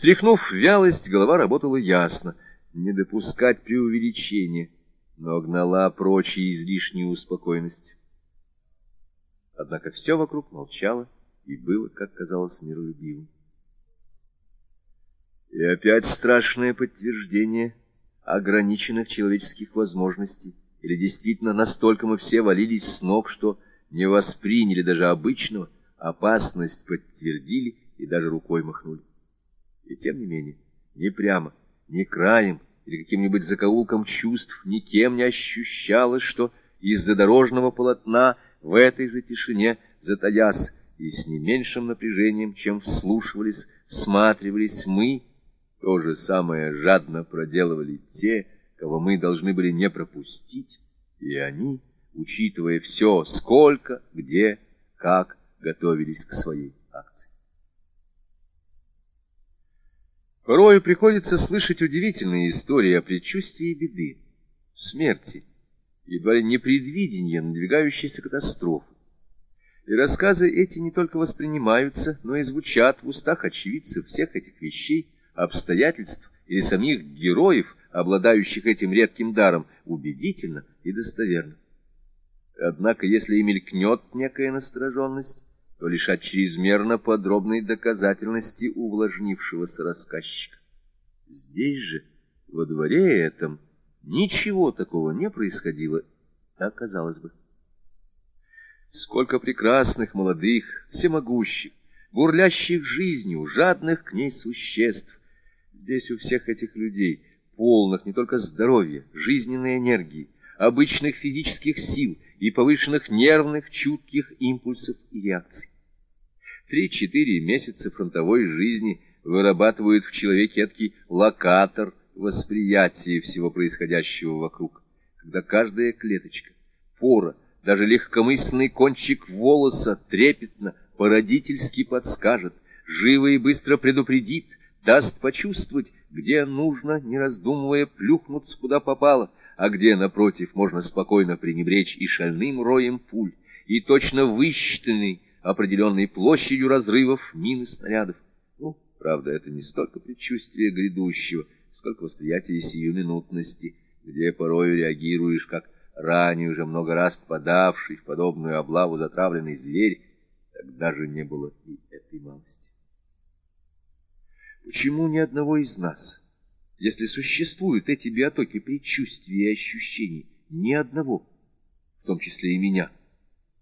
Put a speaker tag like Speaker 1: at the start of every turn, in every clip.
Speaker 1: Стряхнув вялость, голова работала ясно, не допускать преувеличения, но гнала прочь излишнюю успокойность. Однако все вокруг молчало и было, как казалось, миролюбивым. И опять страшное подтверждение ограниченных человеческих возможностей, или действительно настолько мы все валились с ног, что не восприняли даже обычного, опасность подтвердили и даже рукой махнули. И тем не менее, ни прямо, ни краем или каким-нибудь закоулком чувств никем не ощущалось, что из-за дорожного полотна в этой же тишине затаясь и с не меньшим напряжением, чем вслушивались, всматривались мы, то же самое жадно проделывали те, кого мы должны были не пропустить, и они, учитывая все, сколько, где, как, готовились к своей Порою приходится слышать удивительные истории о предчувствии беды, смерти, едва ли непредвидения надвигающейся катастрофы. И рассказы эти не только воспринимаются, но и звучат в устах очевидцев всех этих вещей, обстоятельств или самих героев, обладающих этим редким даром, убедительно и достоверно. Однако, если и мелькнет некая настороженность, то лишь от чрезмерно подробной доказательности увлажнившегося рассказчика. Здесь же, во дворе этом, ничего такого не происходило, так казалось бы. Сколько прекрасных, молодых, всемогущих, бурлящих жизнью, жадных к ней существ. Здесь у всех этих людей, полных не только здоровья, жизненной энергии, обычных физических сил и повышенных нервных, чутких импульсов и реакций. Три-четыре месяца фронтовой жизни вырабатывают в человеке эдакий локатор восприятия всего происходящего вокруг, когда каждая клеточка, пора, даже легкомысленный кончик волоса трепетно, породительски подскажет, живо и быстро предупредит, даст почувствовать, где нужно, не раздумывая, плюхнуться куда попало, а где, напротив, можно спокойно пренебречь и шальным роем пуль, и точно высчитанной определенной площадью разрывов мин и снарядов. Ну, правда, это не столько предчувствие грядущего, сколько восприятие сиюминутности, где порою реагируешь, как ранее уже много раз попадавший в подобную облаву затравленный зверь, тогда же не было и этой малости. Почему ни одного из нас, если существуют эти биотоки предчувствий и ощущений, ни одного, в том числе и меня?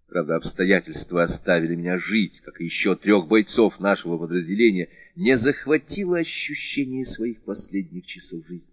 Speaker 1: Правда, обстоятельства оставили меня жить, как и еще трех бойцов нашего подразделения, не захватило ощущение своих последних часов жизни.